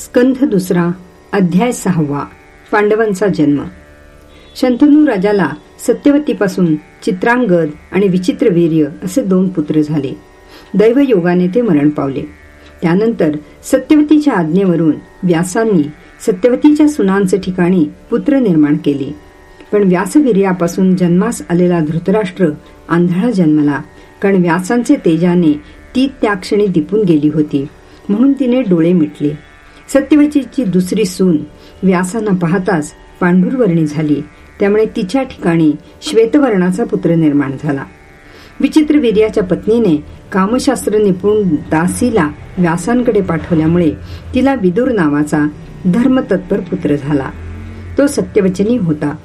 स्कंध दुसरा अध्याय सहावा पांडवांचा जन्म. शंतनू राजाला सत्यवतीपासून चित्रांगद आणि विचित्रवीर्य असे दोन पुत्र झाले. दैवयोगाने ते मरण पावले. त्यानंतर सत्यवतीच्या आज्ञेवरून व्यासांनी सत्यवतीच्या सुनांचे ठिकाणी पुत्र निर्माण केले. पण व्यासवीर्यापासून जन्मास आलेला धृतराष्ट्र आंधळा जन्मला कारण व्यासांचे तेजाने ती त्या क्षणी दिपून गेली होती म्हणून तिने डोळे मिटले. सत्यवतीची दुसरी सून व्यासांना पाहताच पांढुरवर्णी झाली. त्यामुळे तिच्या ठिकाणी श्वेतवर्णाचा पुत्र निर्माण झाला. विचित्र वीर्याच्या पत्नीने कामशास्त्र निपुण दासीला व्यासांकडे पाठवल्यामुळे तिला विदुर नावाचा धर्मतत्पर पुत्र झाला. तो सत्यवचनी होता.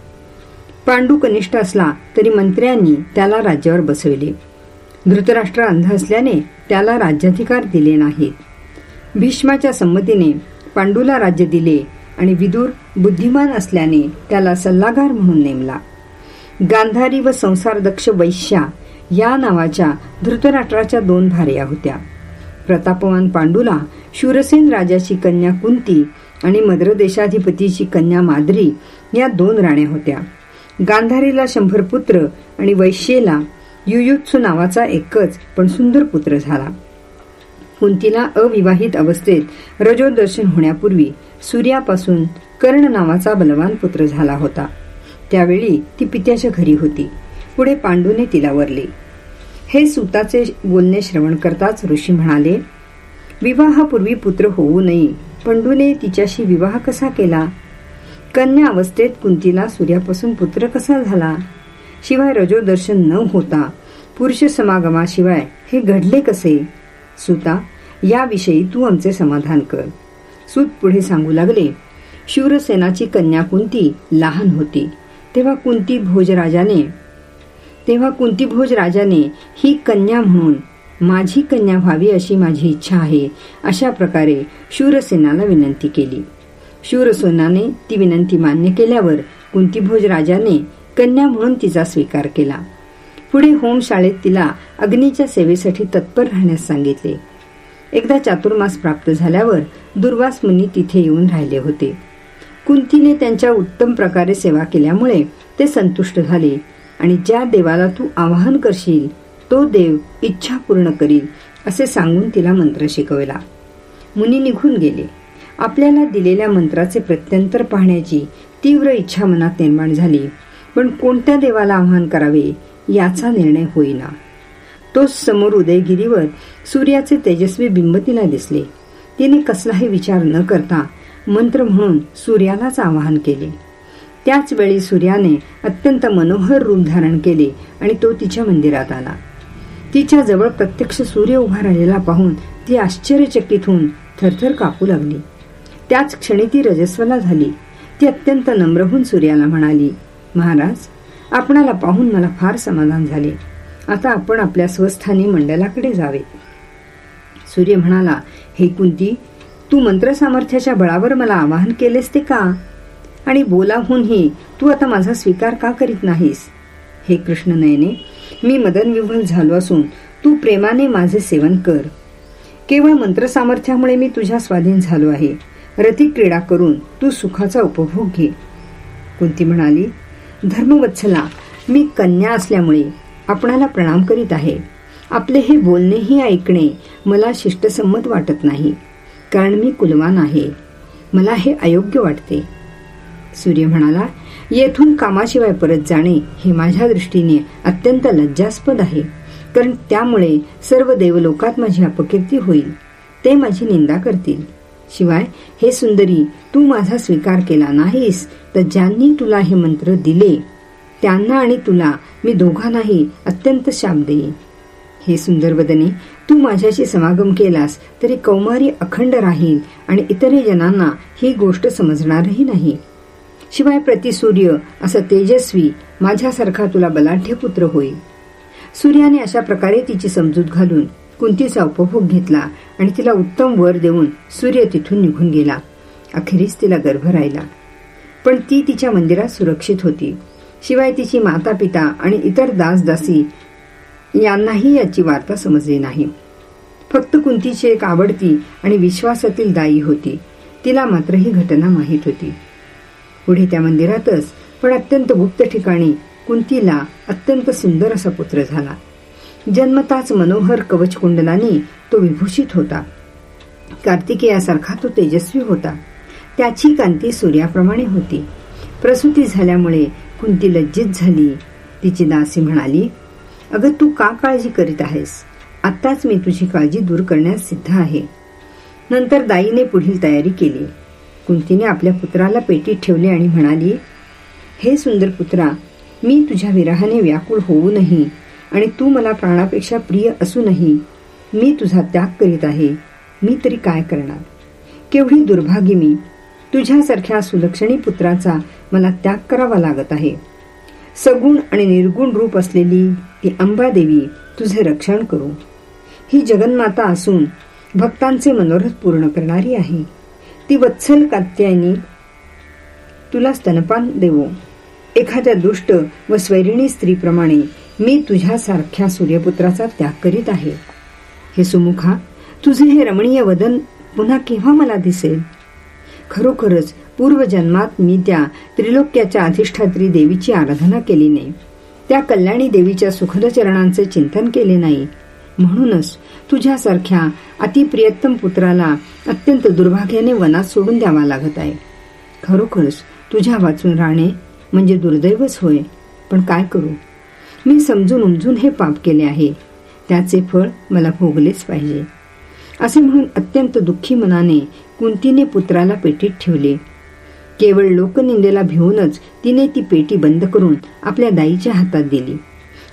पांडू कनिष्ठ असला तरी मंत्र्यांनी त्याला राज्यावर बसविले. धृतराष्ट्र अंध असल्याने त्याला राज्याधिकार दिले नाहीत. भीष्माच्या संमतीने पांडूला राज्य दिले आणि विदूर बुद्धिमान असल्याने त्याला सल्लागार म्हणून नेमला. गांधारी व संसारदक्ष वैश्या या नावाच्या धृतराष्ट्राच्या दोन भार्या होत्या. प्रतापवान पांडूला शूरसेन राजाची कन्या कुंती आणि मद्रदेशाधिपतीची कन्या माद्री या दोन राण्या होत्या. गांधारीला शंभर पुत्र आणि वैश्येला युयुत्सु नावाचा एकच पण सुंदर पुत्र झाला. कुंतीला अविवाहित अवस्थेत रजोदर्शन होण्यापूर्वी सूर्यापासून कर्ण नावाचा बलवान पुत्र झाला होता. त्यावेळी ती पित्याच्या घरी होती. पुढे पांडूने तिला वरले. हे सुताचे बोलणे श्रवण करताच ऋषी म्हणाले विवाहापूर्वी पुत्र होऊ नये. पंडूने तिच्याशी विवाह कसा केला? कन्या अवस्थेत कुंतीला सूर्यापासून पुत्र कसा झाला? शिवाय रजोदर्शन न होता पुरुष समागमाशिवाय हे घडले कसे सुता याविषयी तू आमचे समाधान कर. सूत पुढे सांगू लागले शूरसेनाची कन्या कुंती लहान होती. तेव्हा कुंती भोजराजाने तेव्हा कुंती भोज राजाने ही कन्या म्हणून माझी कन्या व्हावी अशी माझी इच्छा आहे अशा प्रकारे शूरसेनाला विनंती केली. शूरसेनाने ती विनंती मान्य केल्यावर कुंतीभोज राजाने कन्या म्हणून तिचा स्वीकार केला. पुढे होमशाळेत तिला अग्नीच्या सेवेसाठी तत्पर राहण्यास सांगितले. एकदा चातुर्मास प्राप्त झाल्यावर दुर्वास मुनी तिथे येऊन राहिले होते. कुंतीने त्यांच्या उत्तम प्रकारे सेवा केल्यामुळे ते संतुष्ट झाले आणि ज्या देवाला तू आवाहन करशील तो देव इच्छा पूर्ण करील असे सांगून तिला मंत्र शिकवला. मुनी निघून गेले. आपल्याला दिलेल्या मंत्राचे प्रत्यंतर पाहण्याची तीव्र इच्छा मनात निर्माण झाली पण कोणत्या देवाला आवाहन करावे याचा निर्णय होईना. तोच समोर उदयगिरीवर सूर्याचे तेजस्वी बिंब तिला दिसले. तिने कसलाही विचार न करता मंत्र म्हणून सूर्यालाच आवाहन केले. त्याच वेळी सूर्याने अत्यंत मनोहर रूप धारण केले आणि तो तिच्या मंदिरात आला. तिच्या जवळ प्रत्यक्ष सूर्य उभा राहिलेला पाहून ती आश्चर्यचकित होऊन थरथर कापू लागली. त्याच क्षणी ती रजस्वला झाली. ती अत्यंत नम्र होऊन सूर्याला म्हणाली महाराज आपणाला पाहून मला फार समाधान झाले. आता आपण आपल्या स्वस्थानी मंडलाकडे जावे. सूर्य म्हणाला हे कुंती तू मंत्र सामर्थ्याच्या बळावर मला आवाहन केलेस ते का? आणि बोलाहूनही तू आता माझा स्वीकार का करीत नाहीस? हे कृष्ण नयने मी मदन विव्हल झालो असून तू प्रेमाने माझे सेवन कर. केवळ मंत्र सामर्थ्यामुळे मी तुझ्या स्वाधीन झालो आहे. रती क्रीडा करून तू सुखाचा उपभोग घे. कुंती म्हणाली धर्मवत्सला मी कन्या असल्यामुळे आपणाला प्रणाम करीत आहे. आपले हे बोलणेही ऐकणे मला शिष्टसंमत वाटत नाही कारण मी कुलवान आहे. मला हे अयोग्य वाटते. सूर्य म्हणाला येथून कामाशिवाय परत जाणे हे माझ्या दृष्टीने अत्यंत लज्जास्पद आहे कारण त्यामुळे सर्व देवलोकात माझी अपकीर्ती होईल. ते माझी निंदा करतील. शिवाय हे सुंदरी तू माझा स्वीकार केला नाहीस तर ज्यांनी तुला हे मंत्र दिले त्यांना आणि तुला मी दोघांनाही अत्यंत शाप देईन. हे सुंदर वदने तू माझ्याशी समागम केलास तरी कौमारी अखंड राहील आणि इतर जनांना ही गोष्ट समजणारही नाही. शिवाय प्रतिसूर्य असा तेजस्वी माझ्यासारखा तुला बलाढ्य पुत्र होईल. सूर्याने अशा प्रकारे तिची समजूत घालून कुंतीचा उपभोग घेतला आणि तिला उत्तम वर देऊन सूर्य तिथून निघून गेला. अखेरीस तिला गर्भ राहिला. पण ती तिच्या मंदिरात सुरक्षित होती. शिवाय तिची माता पिता आणि इतर दासदासी यांनाही याची वार्ता समजली नाही. फक्त कुंतीची एक आवडती आणि विश्वासातील दाई होती. तिला मात्र ही घटना माहीत होती. पुढे त्या मंदिरातच पण अत्यंत गुप्त ठिकाणी कुंतीला अत्यंत सुंदर असा पुत्र झाला. जन्मताच मनोहर कवच तो विभूषित होता. कार्तिकेयासारखा तो तेजस्वी होता. त्याची कांती सूर्याप्रमाणे होती. प्रसूती झाल्यामुळे कुंती लज्जित झाली. तिची दासी म्हणाली अगं तू का काळजी करीत आहेस? आत्ताच मी तुझी काळजी दूर करण्यास सिद्ध आहे. नंतर दाईने पुढील तयारी केली. कुंतीने आपल्या पुत्राला पेटीत ठेवले आणि म्हणाली हे सुंदर पुत्रा मी तुझ्या विरहाने व्याकुळ होऊनही आणि तू मला प्राणापेक्षा प्रिय असूनही मी तुझा त्याग करीत आहे. मी तरी काय करणार? केवढी दुर्भागी मी. तुझ्यासारख्या सुलक्षणी पुत्राचा मला त्याग करावा लागत आहे. सगुण आणि निर्गुण रूप असलेली ती अंबादेवी तुझे रक्षण करू. ही जगन्माता असून भक्तांचे मनोरथ पूर्ण करणारी आहे. ती वत्सल कात्यायनी तुला स्तनपान देवो. एखाद्या दुष्ट व स्वैरिणी स्त्रीप्रमाणे मी तुझ्यासारख्या सूर्यपुत्राचा त्याग करीत आहे. हे सुमुखा तुझे हे रमणीय वदन पुन्हा केव्हा मला दिसेल? खरोखरच पूर्वजन्मात मी त्या त्रिलोक्याच्या अधिष्ठात्री देवीची आराधना केली नाही. त्या कल्याणी देवीच्या सुखद चरणांचे चिंतन केले नाही. म्हणूनच तुझ्यासारख्या अतिप्रियतम पुत्राला अत्यंत दुर्भाग्याने वनात सोडून द्यावा लागत आहे. खरोखरच तुझ्या वाचून राहणे म्हणजे दुर्दैवच होय. पण काय करू? मी समजून उमजून हे पाप केले आहे. त्याचे फळ मला भोगलेच पाहिजे. असे म्हणून अत्यंत दुःखी मनाने कुंतीने पुत्राला पेटीत ठेवले. केवळ लोकनिंदेला भिवूनच तिने ती पेटी बंद करून आपल्या दाईच्या हातात दिली.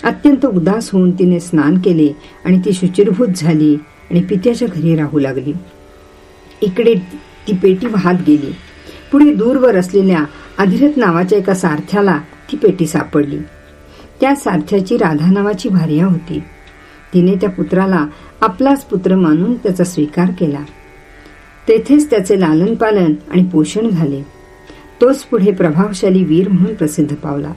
अत्यंत उदास होऊन तिने स्नान केले आणि ती शुचिरभूत झाली आणि पित्याच्या घरी राहू लागली. इकडे ती पेटी वाहत गेली. पुढे दूरवर असलेल्या अधिरथ नावाच्या एका सारथ्याला ती पेटी सापडली. त्या सारथ्याची राधा नावाची भार्या होती. तिने त्या पुत्राला आपलाच पुत्र मानून त्याचा स्वीकार केला. तेथेच त्याचे लालन पालन आणि पोषण झाले. तोच पुढे प्रभावशाली वीर म्हणून प्रसिद्ध पावला.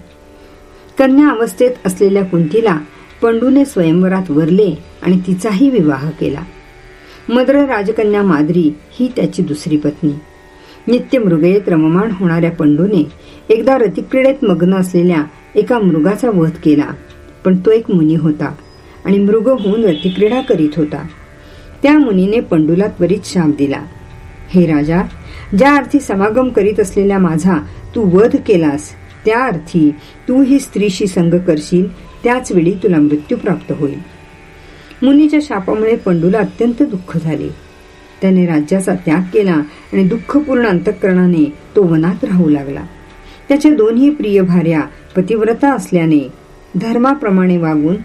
कन्या अवस्थेत असलेल्या कुंतीला पंडूने स्वयंवरात वरले आणि तिचाही विवाह केला. मद्र राजकन्या माद्री ही त्याची दुसरी पत्नी. नित्य मृगयेत रममाण होणाऱ्या पंडूने एकदा रतिक्रीडेत मग्न असलेल्या एका मृगाचा वध केला पण तो एक मुनी होता. आणि मृग होऊन रतिक्रीडा करीत होता. त्या मुनीने पंडूला त्वरित शाप दिला. हे राजा ज्या अर्थी समागम करीत असलेल्या माझा तू वध केलास त्या अर्थी तू ही स्त्रीशी संग करशील त्याच वेळी तुला मृत्यू प्राप्त होईल. मुनीच्या शापामुळे पंडूला अत्यंत दुःख झाले. त्याने राज्याचा त्याग केला आणि दुःखपूर्ण अंतकरणाने तो वनात राहू लागला. त्याच्या दोन्ही प्रिय भार्या पतिव्रता असल्याने धर्माप्रमाणे वागून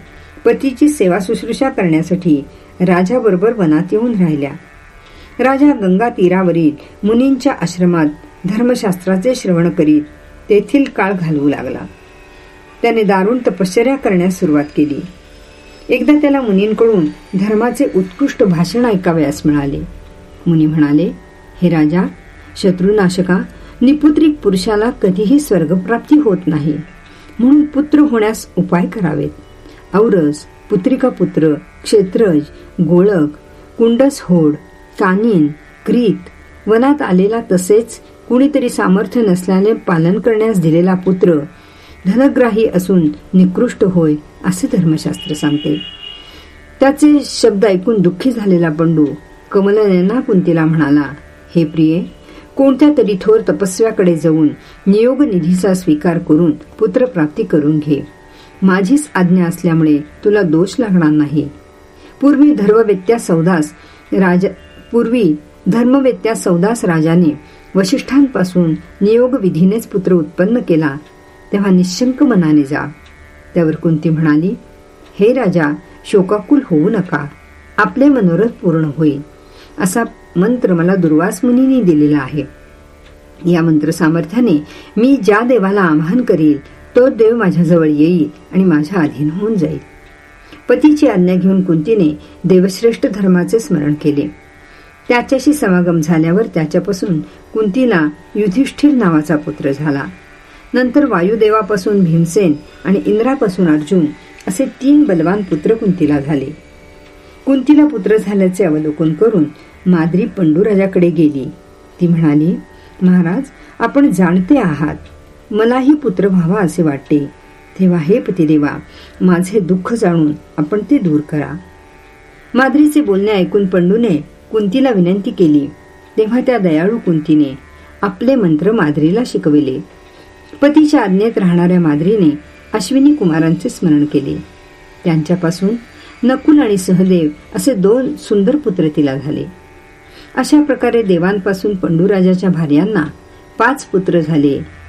पतीची सेवा शुश्रूषा करण्यासाठी राजाबरोबर वनात येऊन राहिल्या. राजा गंगा तीरावरील मुनींच्या आश्रमात धर्मशास्त्राचे श्रवण करीत तेथील काळ घालवू लागला. त्याने दारुण तपश्चर्या करण्यास सुरुवात केली. एकदा त्याला मुनींकडून धर्माचे उत्कृष्ट भाषण ऐकावयास मिळाले. मुनी म्हणाले हे राजा शत्रुनाशका निपुत्रिक पुरुषाला कधीही स्वर्गप्राप्ती होत नाही. म्हणून पुत्र होण्यास उपाय करावेत. औरस पुत्रिका पुत्र क्षेत्रज गोळक कुंडस होड कानिन क्रीत वनात आलेला तसेच कुणीतरी सामर्थ्य नसल्याने पालन करण्यास दिलेला पुत्र धनग्राही असून निकृष्ट होय असे धर्मशास्त्र सांगते. त्याचे शब्द ऐकून दुःखी झालेला बंडू कमलनेना कुंतीला म्हणाला हे प्रिये कोणत्या तरी थोर तपस्व्याकडे जाऊन नियोग निधीचा स्वीकार करून पुत्रप्राप्ती करून घे. माझीच आज्ञा असल्यामुळे तुला दोष लागणार नाही. पूर्वी धर्मवेत्या सौदास राजा पूर्वी धर्मवेत्या सौदास राजाने वशिष्ठांपासून नियोग विधीनेच पुत्र उत्पन्न केला तेव्हा निशंक मनाने जा. त्यावर कुंती म्हणाली हे राजा शोकाकुल होऊ नका. आपले मनोरथ पूर्ण होईल. असा मंत्र मला दुर्वास मुनीने दिलेला आहे. या मंत्र सामर्थ्याने मी ज्या देवाला आवाहन करील तो देव माझ्याजवळ येईल आणि माझ्या अधीन होऊन जाईल. पतीची आज्ञा घेऊन कुंतीने देवश्रेष्ठ धर्माचे स्मरण केले. त्याच्याशी समागम झाल्यावर त्याच्यापासून कुंतीला युधिष्ठिर नावाचा पुत्र झाला. नंतर वायुदेवापासून भीमसेन आणि इंद्रापासून अर्जुन असे तीन बलवान पुत्र कुंतीला झाले. कुंतीला पुत्र झाल्याचे अवलोकन करून माद्री पंडूराजाकडे गेली. ती म्हणाली महाराज आपण जाणते आहात. मलाही पुत्र व्हावा असे वाटते. तेव्हा हे पतिदेवा माझे दुःख जाणून आपण ते दूर करा. माद्रीचे बोलणे ऐकून पंडूने कुंतीला विनंती केली. तेव्हा त्या दयाळू कुंतीने आपले मंत्र माद्रीला शिकविले. पतीच्या आज्ञेत राहणाऱ्या माद्रीने अश्विनी कुमारांचे स्मरण केले. त्यांच्यापासून नकुल आणि सहदेव असे दोन सुंदर पुत्र तिला झाले. अशा प्रकारे देवांपासून पंडूराजाच्या भार्यांना पाच पुत्र झाले.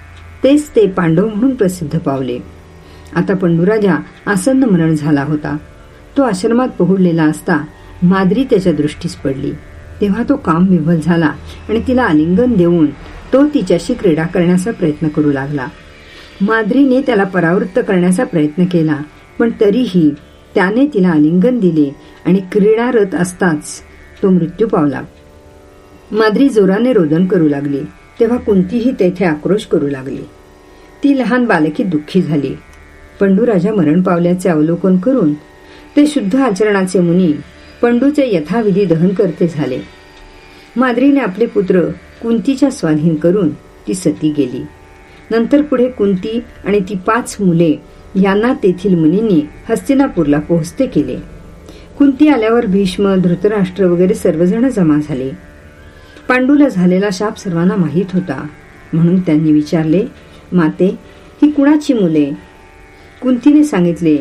तेच ते पांडव म्हणून प्रसिद्ध पावले. आता पंडुराजा आसन्न मरण झाला होता. तो आश्रमात पोहोडलेला असता माद्री त्याच्या दृष्टीस पडली. तेव्हा तो काम विभल झाला आणि तिला आलिंगन देऊन तो तिच्याशी क्रीडा करण्याचा प्रयत्न करू लागला. माद्रीने त्याला परावृत्त करण्याचा प्रयत्न केला पण तरीही त्याने तिला आलिंगन दिले आणि क्रीडारत असताच तो मृत्यू पावला. माद्री जोराने रोदन करू लागली. तेव्हा कुंतीही तेथे आक्रोश करू लागली. ती लहान बालकी दुःखी झाली. पंडूराजा मरण पावल्याचे अवलोकन करून ते शुद्ध आचरणाचे मुनी पंडूचे यथाविधी दहन करते झाले. माद्रीने आपले पुत्र कुंतीच्या स्वाधीन करून ती सती गेली. नंतर पुढे कुंती आणि ती पाच मुले यांना तेथील मुनींनी हस्तिनापूरला पोहोचते केले. कुंती आल्यावर भीष्म धृतराष्ट्र वगैरे सर्वजण जमा झाले. पांडूला झालेला शाप सर्वांना माहीत होता. म्हणून त्यांनी विचारले माते ही कुणाची मुले? कुंतीने सांगितले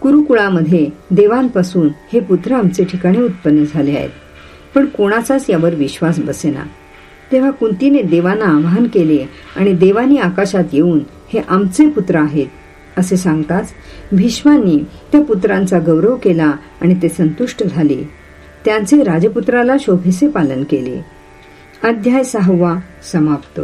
कुरुकुळामध्ये देवांपासून हे पुत्र आमचे ठिकाणी उत्पन्न झाले आहेत. पण कोणाचाच यावर विश्वास बसेना. तेव्हा कुंतीने देवांना आवाहन केले आणि देवानी आकाशात येऊन हे आमचे पुत्र आहेत. असे सांगताच भीष्मांनी त्या पुत्रांचा गौरव केला आणि ते संतुष्ट झाले. त्यांचे राजपुत्राला शोभेचे पालन केले. अध्याय सहावा समाप्त.